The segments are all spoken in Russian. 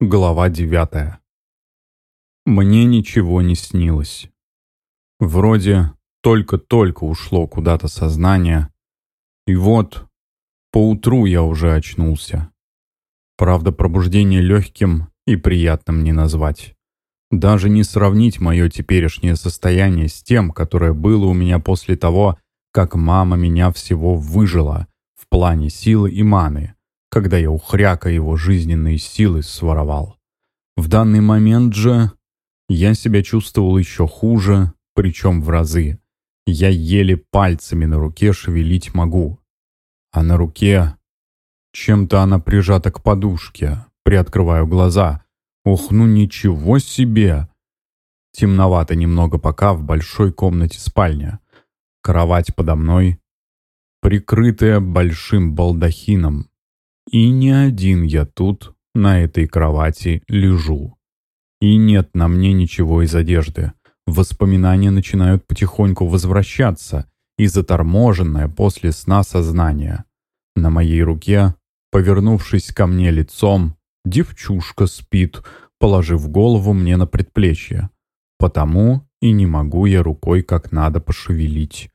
Глава девятая. Мне ничего не снилось. Вроде только-только ушло куда-то сознание, и вот поутру я уже очнулся. Правда, пробуждение легким и приятным не назвать. Даже не сравнить мое теперешнее состояние с тем, которое было у меня после того, как мама меня всего выжила в плане силы и маны, когда я у хряка его жизненные силы своровал. В данный момент же я себя чувствовал еще хуже, причем в разы. Я еле пальцами на руке шевелить могу. А на руке... Чем-то она прижата к подушке. Приоткрываю глаза. Ох, ну ничего себе! Темновато немного пока в большой комнате спальня. Кровать подо мной, прикрытая большим балдахином. И не один я тут, на этой кровати, лежу. И нет на мне ничего из одежды. Воспоминания начинают потихоньку возвращаться и заторможенное после сна сознание. На моей руке, повернувшись ко мне лицом, девчушка спит, положив голову мне на предплечье. Потому и не могу я рукой как надо пошевелить.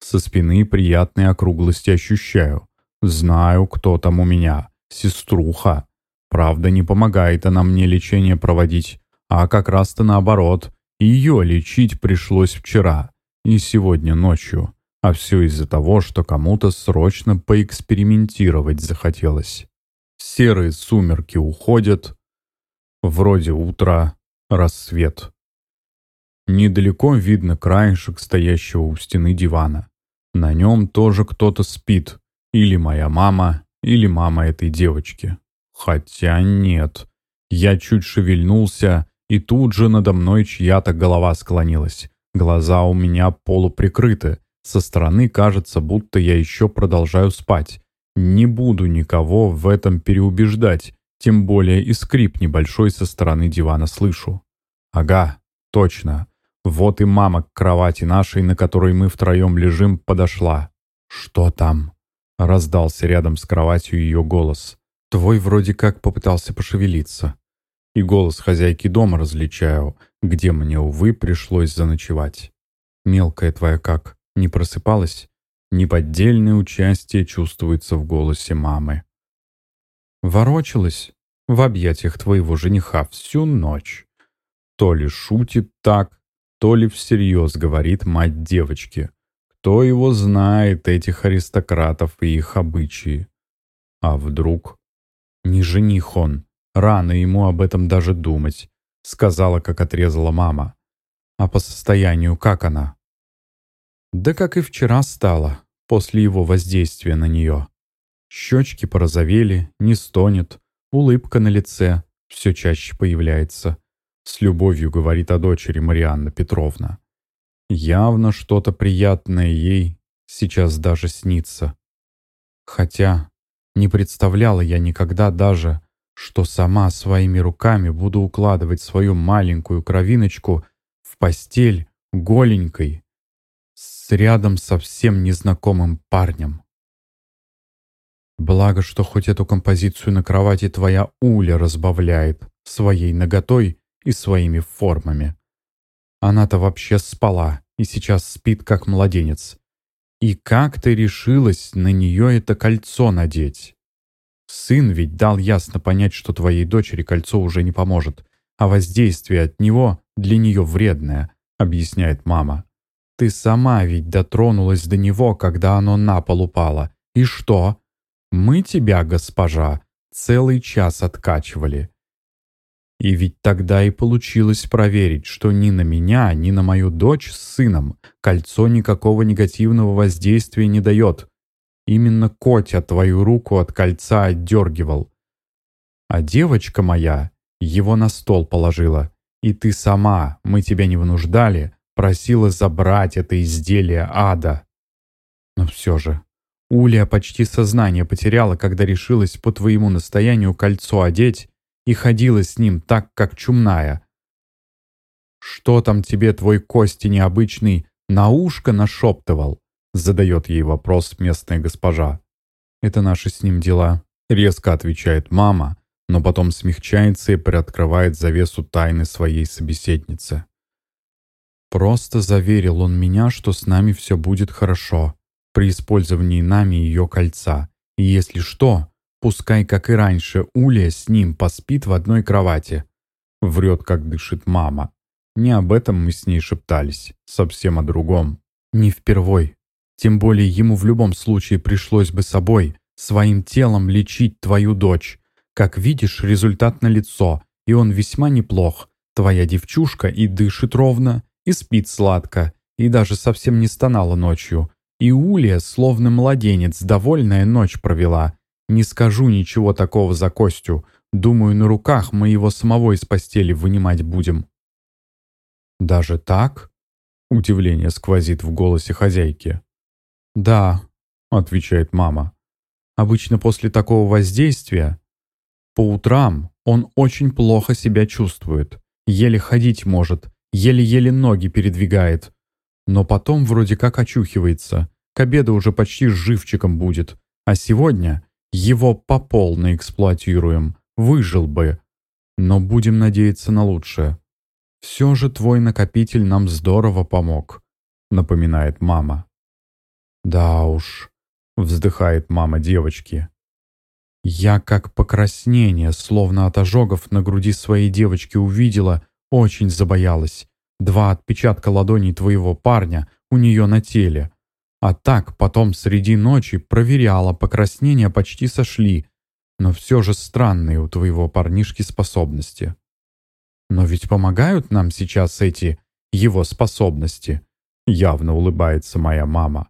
Со спины приятные округлости ощущаю. Знаю, кто там у меня. Сеструха. Правда, не помогает она мне лечение проводить, а как раз-то наоборот. Ее лечить пришлось вчера и сегодня ночью. А все из-за того, что кому-то срочно поэкспериментировать захотелось. Серые сумерки уходят. Вроде утра, рассвет. Недалеко видно краешек стоящего у стены дивана. На нем тоже кто-то спит. Или моя мама, или мама этой девочки. Хотя нет. Я чуть шевельнулся, и тут же надо мной чья-то голова склонилась. Глаза у меня полуприкрыты. Со стороны кажется, будто я еще продолжаю спать. Не буду никого в этом переубеждать, тем более и скрип небольшой со стороны дивана слышу. Ага, точно. Вот и мама к кровати нашей, на которой мы втроем лежим, подошла. Что там? Раздался рядом с кроватью ее голос. Твой вроде как попытался пошевелиться. И голос хозяйки дома различаю, где мне, увы, пришлось заночевать. Мелкая твоя как, не просыпалась? Неподдельное участие чувствуется в голосе мамы. Ворочалась в объятиях твоего жениха всю ночь. То ли шутит так, то ли всерьез говорит мать девочки. Кто его знает, этих аристократов и их обычаи? А вдруг? Не жених он. Рано ему об этом даже думать. Сказала, как отрезала мама. А по состоянию как она? Да как и вчера стало, после его воздействия на нее. Щечки порозовели, не стонет, улыбка на лице все чаще появляется. С любовью говорит о дочери Марианна Петровна. Явно что-то приятное ей сейчас даже снится. Хотя не представляла я никогда даже, что сама своими руками буду укладывать свою маленькую кровиночку в постель голенькой с рядом совсем незнакомым парнем. Благо, что хоть эту композицию на кровати твоя Уля разбавляет своей наготой и своими формами. Она-то вообще спала и сейчас спит как младенец. И как ты решилась на нее это кольцо надеть? Сын ведь дал ясно понять, что твоей дочери кольцо уже не поможет, а воздействие от него для нее вредное, объясняет мама. Ты сама ведь дотронулась до него, когда оно на пол упало. И что? Мы тебя, госпожа, целый час откачивали. И ведь тогда и получилось проверить, что ни на меня, ни на мою дочь с сыном кольцо никакого негативного воздействия не дает. Именно Котя твою руку от кольца отдергивал. А девочка моя его на стол положила. И ты сама, мы тебя не вынуждали, просила забрать это изделие ада. Но все же, Уля почти сознание потеряла, когда решилась по твоему настоянию кольцо одеть и ходила с ним так, как чумная. «Что там тебе твой Кости необычный на ушко нашептывал?» задает ей вопрос местная госпожа. «Это наши с ним дела», — резко отвечает мама, но потом смягчается и приоткрывает завесу тайны своей собеседницы. Просто заверил он меня, что с нами все будет хорошо при использовании нами ее кольца. И если что, пускай, как и раньше, Улия с ним поспит в одной кровати. Врет, как дышит мама. Не об этом мы с ней шептались, совсем о другом. Не впервой. Тем более ему в любом случае пришлось бы собой, своим телом лечить твою дочь. Как видишь, результат налицо, и он весьма неплох. Твоя девчушка и дышит ровно, и спит сладко, и даже совсем не стонала ночью. И Улия, словно младенец, довольная ночь провела. Не скажу ничего такого за Костю. Думаю, на руках мы его самого из постели вынимать будем. «Даже так?» — удивление сквозит в голосе хозяйки. «Да», — отвечает мама. «Обычно после такого воздействия по утрам он очень плохо себя чувствует, еле ходить может, еле-еле ноги передвигает. Но потом вроде как очухивается, к обеду уже почти живчиком будет. А сегодня его по полной эксплуатируем, выжил бы. Но будем надеяться на лучшее. Все же твой накопитель нам здорово помог, напоминает мама. Да уж, вздыхает мама девочки. Я как покраснение, словно от ожогов на груди своей девочки увидела, очень забоялась. Два отпечатка ладоней твоего парня у нее на теле. А так потом среди ночи проверяла, покраснения почти сошли. Но все же странные у твоего парнишки способности. Но ведь помогают нам сейчас эти его способности. Явно улыбается моя мама.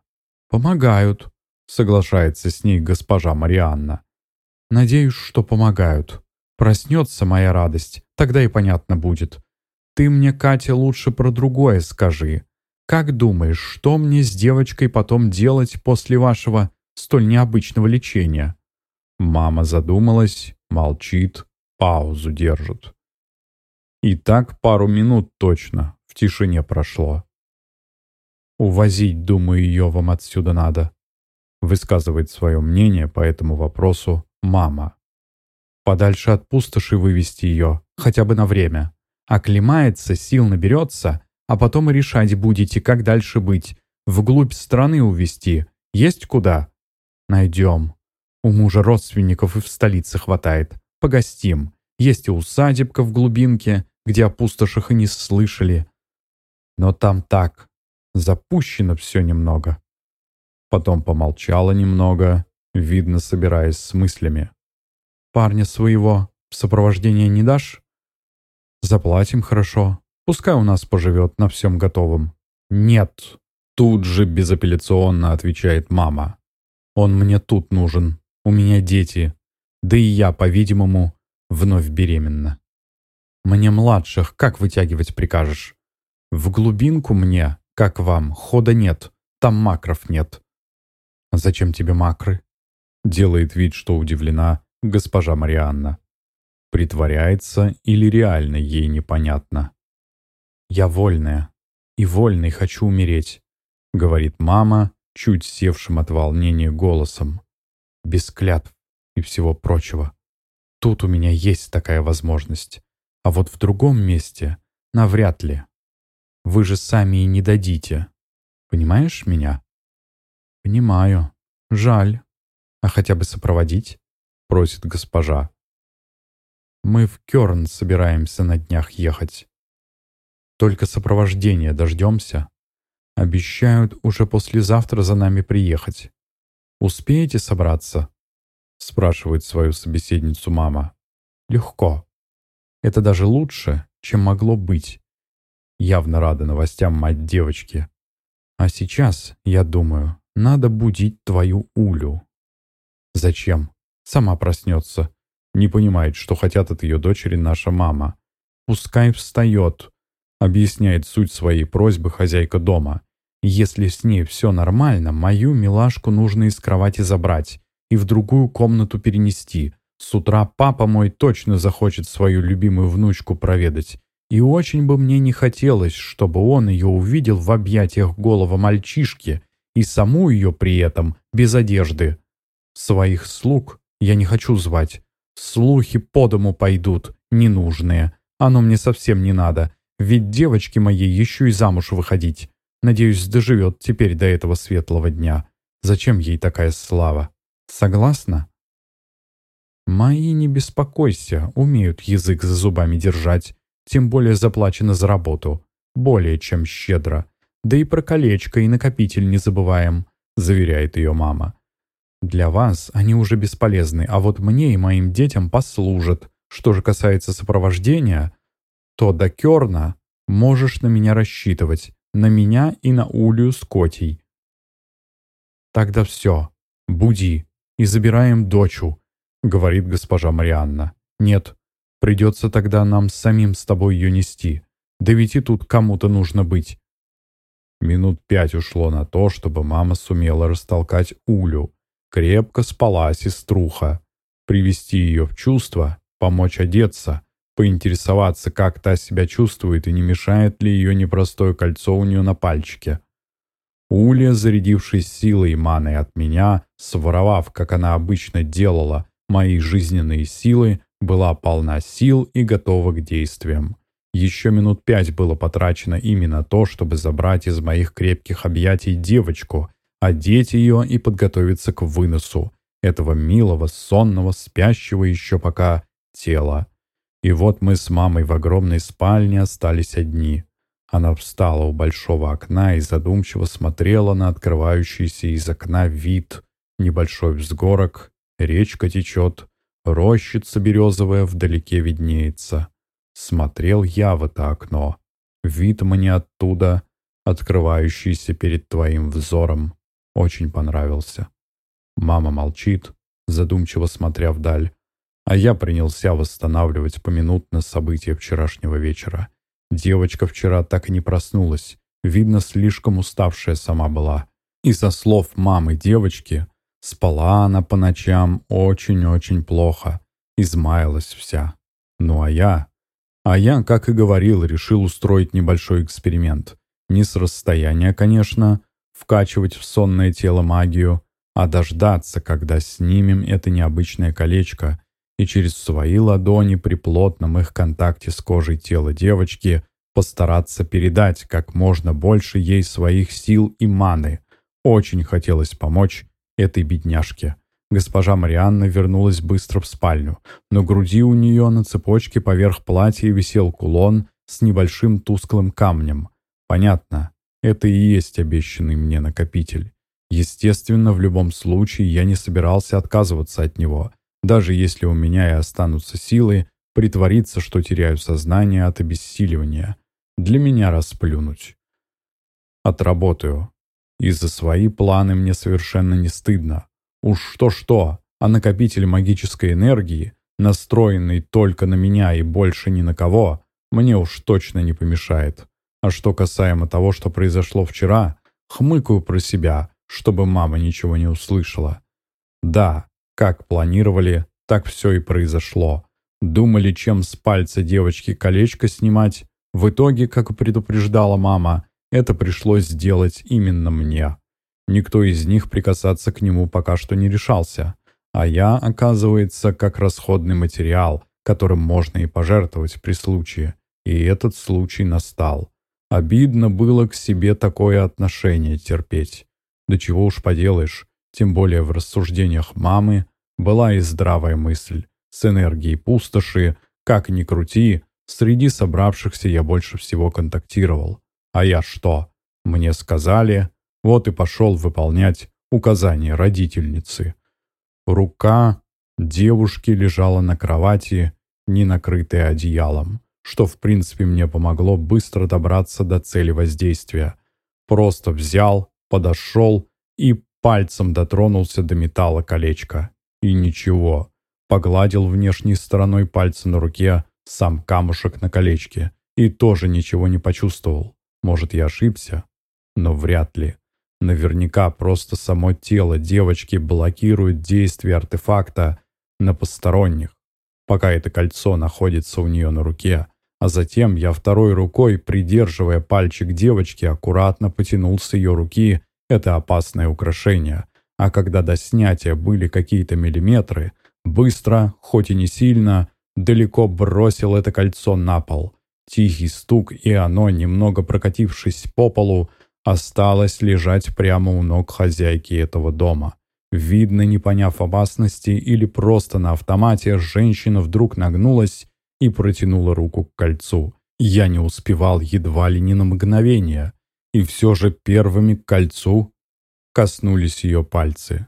Помогают, соглашается с ней госпожа Марианна. Надеюсь, что помогают. Проснется моя радость, тогда и понятно будет. Ты мне, Катя, лучше про другое скажи. Как думаешь, что мне с девочкой потом делать после вашего столь необычного лечения?» Мама задумалась, молчит, паузу держит. И так пару минут точно в тишине прошло. «Увозить, думаю, ее вам отсюда надо», высказывает свое мнение по этому вопросу мама. «Подальше от пустоши вывести ее, хотя бы на время. Оклемается, сил наберется, а потом и решать будете, как дальше быть. Вглубь страны увезти. Есть куда? Найдем. У мужа родственников и в столице хватает. Погостим. Есть и усадебка в глубинке, где о пустошах и не слышали. Но там так. Запущено все немного. Потом помолчала немного, видно, собираясь с мыслями. «Парня своего в сопровождение не дашь?» Заплатим хорошо. Пускай у нас поживет на всем готовом. Нет. Тут же безапелляционно отвечает мама. Он мне тут нужен. У меня дети. Да и я, по-видимому, вновь беременна. Мне младших как вытягивать прикажешь? В глубинку мне, как вам, хода нет. Там макров нет. Зачем тебе макры? Делает вид, что удивлена госпожа Марианна. Притворяется или реально ей непонятно. «Я вольная, и вольной хочу умереть», — говорит мама, чуть севшим от волнения голосом. «Без клятв и всего прочего. Тут у меня есть такая возможность, а вот в другом месте навряд ли. Вы же сами и не дадите. Понимаешь меня?» «Понимаю. Жаль. А хотя бы сопроводить?» — просит госпожа. Мы в Кёрн собираемся на днях ехать. Только сопровождения дождемся. Обещают уже послезавтра за нами приехать. Успеете собраться?» Спрашивает свою собеседницу мама. «Легко. Это даже лучше, чем могло быть». Явно рада новостям мать девочки. «А сейчас, я думаю, надо будить твою Улю». «Зачем? Сама проснется не понимает, что хотят от ее дочери наша мама. «Пускай встает», — объясняет суть своей просьбы хозяйка дома. «Если с ней все нормально, мою милашку нужно из кровати забрать и в другую комнату перенести. С утра папа мой точно захочет свою любимую внучку проведать. И очень бы мне не хотелось, чтобы он ее увидел в объятиях голого мальчишки и саму ее при этом без одежды. Своих слуг я не хочу звать, Слухи по дому пойдут, ненужные. Оно мне совсем не надо. Ведь девочке моей еще и замуж выходить. Надеюсь, доживет теперь до этого светлого дня. Зачем ей такая слава? Согласна? Мои, не беспокойся, умеют язык за зубами держать. Тем более заплачено за работу. Более чем щедро. Да и про колечко и накопитель не забываем, заверяет ее мама. Для вас они уже бесполезны, а вот мне и моим детям послужат. Что же касается сопровождения, то до Керна можешь на меня рассчитывать, на меня и на Улию с Котей. Тогда все, буди и забираем дочу, говорит госпожа Марианна. Нет, придется тогда нам самим с тобой ее нести. Да ведь и тут кому-то нужно быть. Минут пять ушло на то, чтобы мама сумела растолкать Улю. Крепко спала сеструха. Привести ее в чувство, помочь одеться, поинтересоваться, как та себя чувствует и не мешает ли ее непростое кольцо у нее на пальчике. Уля, зарядившись силой и маной от меня, своровав, как она обычно делала, мои жизненные силы, была полна сил и готова к действиям. Еще минут пять было потрачено именно то, чтобы забрать из моих крепких объятий девочку, одеть ее и подготовиться к выносу этого милого, сонного, спящего еще пока тела. И вот мы с мамой в огромной спальне остались одни. Она встала у большого окна и задумчиво смотрела на открывающийся из окна вид. Небольшой взгорок, речка течет, рощица березовая вдалеке виднеется. Смотрел я в это окно. Вид мне оттуда, открывающийся перед твоим взором, очень понравился. Мама молчит, задумчиво смотря вдаль, а я принялся восстанавливать поминутно события вчерашнего вечера. Девочка вчера так и не проснулась, видно, слишком уставшая сама была. И со слов мамы девочки, спала она по ночам очень-очень плохо, измаялась вся. Ну а я а я, как и говорил, решил устроить небольшой эксперимент. Не с расстояния, конечно, вкачивать в сонное тело магию, а дождаться, когда снимем это необычное колечко, и через свои ладони при плотном их контакте с кожей тела девочки постараться передать как можно больше ей своих сил и маны. Очень хотелось помочь этой бедняжке. Госпожа Марианна вернулась быстро в спальню. На груди у нее на цепочке поверх платья висел кулон с небольшим тусклым камнем. Понятно, это и есть обещанный мне накопитель. Естественно, в любом случае я не собирался отказываться от него, даже если у меня и останутся силы притвориться, что теряю сознание от обессиливания. Для меня расплюнуть. Отработаю. И за свои планы мне совершенно не стыдно. Уж что-что, а накопитель магической энергии, настроенный только на меня и больше ни на кого, мне уж точно не помешает. А что касаемо того, что произошло вчера, хмыкаю про себя, чтобы мама ничего не услышала. Да, как планировали, так все и произошло. Думали, чем с пальца девочки колечко снимать. В итоге, как предупреждала мама, это пришлось сделать именно мне. Никто из них прикасаться к нему пока что не решался. А я, оказывается, как расходный материал, которым можно и пожертвовать при случае. И этот случай настал. Обидно было к себе такое отношение терпеть. Да чего уж поделаешь, тем более в рассуждениях мамы была и здравая мысль. С энергией пустоши, как ни крути, среди собравшихся я больше всего контактировал. А я что? Мне сказали, вот и пошел выполнять указания родительницы. Рука девушки лежала на кровати, не накрытая одеялом, что в принципе мне помогло быстро добраться до цели воздействия. Просто взял, подошел и пальцем дотронулся до металла колечка. И ничего. Погладил внешней стороной пальца на руке сам камушек на колечке и тоже ничего не почувствовал. Может, я ошибся? Но вряд ли. Наверняка просто само тело девочки блокирует действие артефакта на посторонних, пока это кольцо находится у нее на руке. А затем я второй рукой, придерживая пальчик девочки, аккуратно потянул с ее руки это опасное украшение. А когда до снятия были какие-то миллиметры, Быстро, хоть и не сильно, далеко бросил это кольцо на пол. Тихий стук, и оно, немного прокатившись по полу, осталось лежать прямо у ног хозяйки этого дома. Видно, не поняв опасности или просто на автомате, женщина вдруг нагнулась и протянула руку к кольцу. Я не успевал едва ли ни на мгновение, и все же первыми к кольцу коснулись ее пальцы.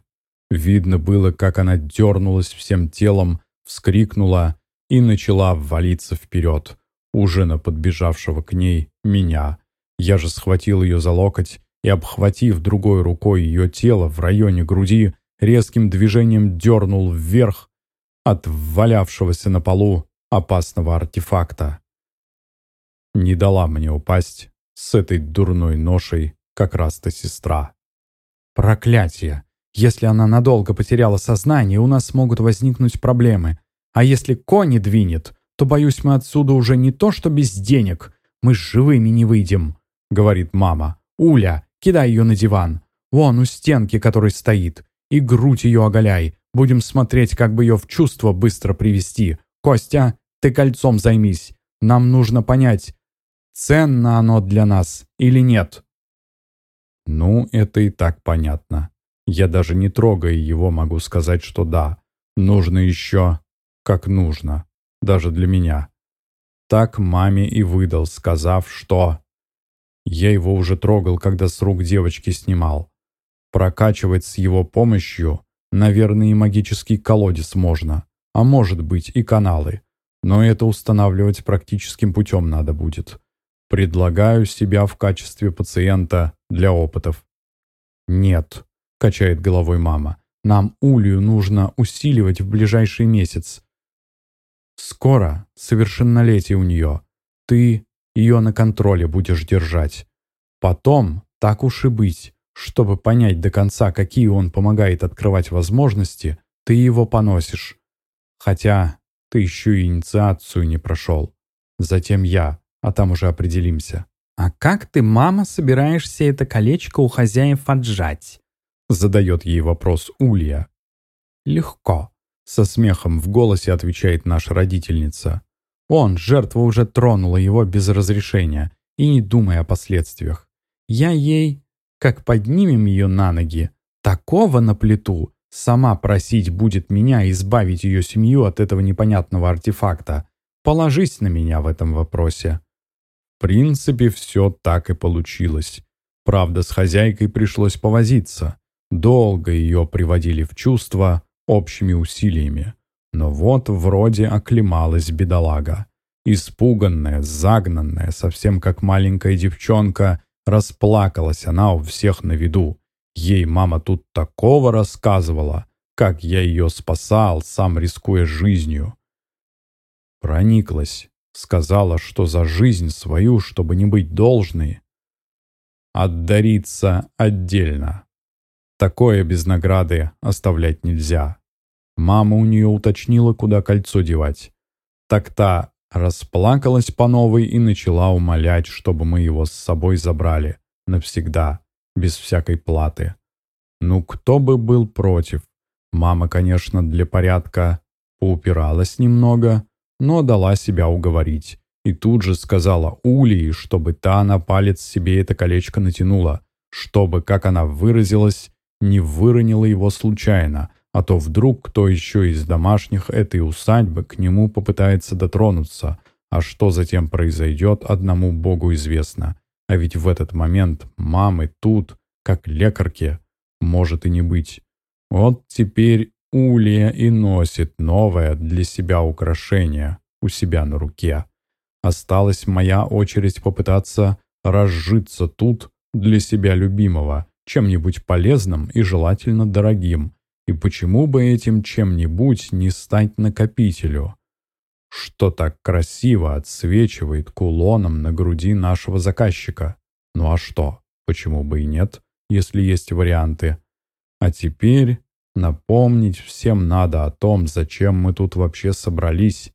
Видно было, как она дернулась всем телом, вскрикнула и начала ввалиться вперед, уже на подбежавшего к ней меня. Я же схватил ее за локоть и, обхватив другой рукой ее тело в районе груди, резким движением дернул вверх от валявшегося на полу опасного артефакта. Не дала мне упасть с этой дурной ношей как раз-то сестра. Проклятие! Если она надолго потеряла сознание, у нас могут возникнуть проблемы. А если кони двинет, то, боюсь, мы отсюда уже не то что без денег, мы живыми не выйдем», — говорит мама. «Уля, кидай ее на диван. Вон у стенки, который стоит. И грудь ее оголяй. Будем смотреть, как бы ее в чувство быстро привести. Костя, ты кольцом займись. Нам нужно понять, ценно оно для нас или нет». Ну, это и так понятно. Я даже не трогая его могу сказать, что да, нужно еще как нужно, даже для меня. Так маме и выдал, сказав, что... Я его уже трогал, когда с рук девочки снимал. Прокачивать с его помощью, наверное, и магический колодец можно, а может быть и каналы. Но это устанавливать практическим путем надо будет. Предлагаю себя в качестве пациента для опытов. «Нет», — качает головой мама, — «нам Улью нужно усиливать в ближайший месяц. Скоро совершеннолетие у нее. Ты ее на контроле будешь держать. Потом, так уж и быть, чтобы понять до конца, какие он помогает открывать возможности, ты его поносишь. Хотя ты еще и инициацию не прошел. Затем я, а там уже определимся. «А как ты, мама, собираешься это колечко у хозяев отжать?» Задает ей вопрос Улья. «Легко», — со смехом в голосе отвечает наша родительница. Он, жертва, уже тронула его без разрешения и не думая о последствиях. Я ей, как поднимем ее на ноги, такого на плиту, сама просить будет меня избавить ее семью от этого непонятного артефакта. Положись на меня в этом вопросе принципе, все так и получилось. Правда, с хозяйкой пришлось повозиться. Долго ее приводили в чувство общими усилиями. Но вот вроде оклемалась бедолага. Испуганная, загнанная, совсем как маленькая девчонка, расплакалась она у всех на виду. Ей мама тут такого рассказывала, как я ее спасал, сам рискуя жизнью. Прониклась Сказала, что за жизнь свою, чтобы не быть должной, отдариться отдельно. Такое без награды оставлять нельзя. Мама у нее уточнила, куда кольцо девать. Так та расплакалась по новой и начала умолять, чтобы мы его с собой забрали. Навсегда, без всякой платы. Ну, кто бы был против? Мама, конечно, для порядка поупиралась немного, но дала себя уговорить. И тут же сказала Улии, чтобы та на палец себе это колечко натянула, чтобы, как она выразилась, не выронила его случайно, а то вдруг кто еще из домашних этой усадьбы к нему попытается дотронуться, а что затем произойдет, одному Богу известно. А ведь в этот момент мамы тут, как лекарки, может и не быть. Вот теперь Улья и носит новое для себя украшение у себя на руке. Осталась моя очередь попытаться разжиться тут для себя любимого, чем-нибудь полезным и желательно дорогим. И почему бы этим чем-нибудь не стать накопителю? Что так красиво отсвечивает кулоном на груди нашего заказчика? Ну а что? Почему бы и нет, если есть варианты? А теперь Напомнить всем надо о том, зачем мы тут вообще собрались.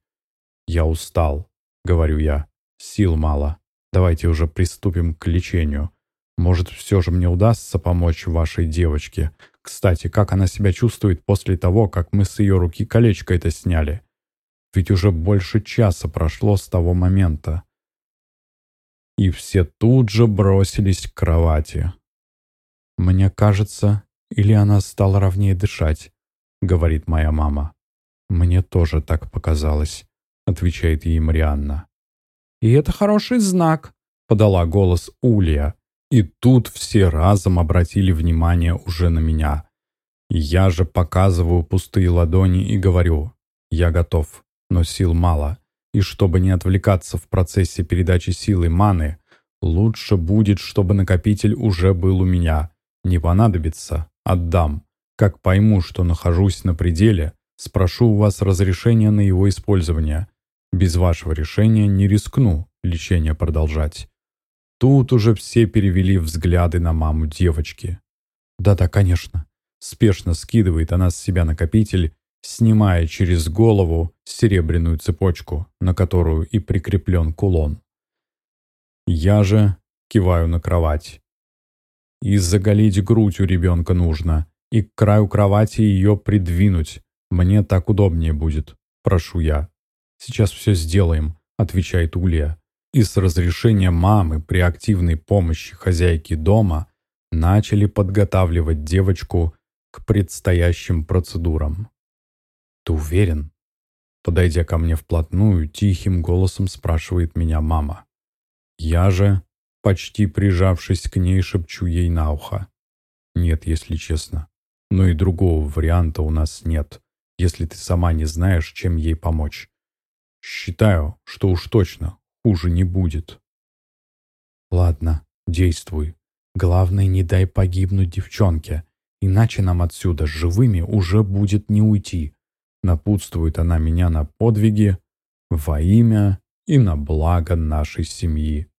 Я устал, говорю я. Сил мало. Давайте уже приступим к лечению. Может, все же мне удастся помочь вашей девочке. Кстати, как она себя чувствует после того, как мы с ее руки колечко это сняли? Ведь уже больше часа прошло с того момента. И все тут же бросились к кровати. «Мне кажется, или она стала ровнее дышать», — говорит моя мама. «Мне тоже так показалось», — отвечает ей Марианна. «И это хороший знак», — подала голос Улья. И тут все разом обратили внимание уже на меня. Я же показываю пустые ладони и говорю, я готов, но сил мало. И чтобы не отвлекаться в процессе передачи силы маны, лучше будет, чтобы накопитель уже был у меня. Не понадобится, отдам. Как пойму, что нахожусь на пределе, спрошу у вас разрешения на его использование. Без вашего решения не рискну лечение продолжать. Тут уже все перевели взгляды на маму девочки. «Да-да, конечно». Спешно скидывает она с себя накопитель, снимая через голову серебряную цепочку, на которую и прикреплен кулон. Я же киваю на кровать. И заголить грудь у ребенка нужно, и к краю кровати ее придвинуть. Мне так удобнее будет, прошу я. Сейчас все сделаем, отвечает Улья и с разрешения мамы при активной помощи хозяйки дома начали подготавливать девочку к предстоящим процедурам. «Ты уверен?» Подойдя ко мне вплотную, тихим голосом спрашивает меня мама. Я же, почти прижавшись к ней, шепчу ей на ухо. «Нет, если честно. Но и другого варианта у нас нет, если ты сама не знаешь, чем ей помочь. Считаю, что уж точно хуже не будет. Ладно, действуй. Главное, не дай погибнуть девчонке, иначе нам отсюда живыми уже будет не уйти. Напутствует она меня на подвиги во имя и на благо нашей семьи.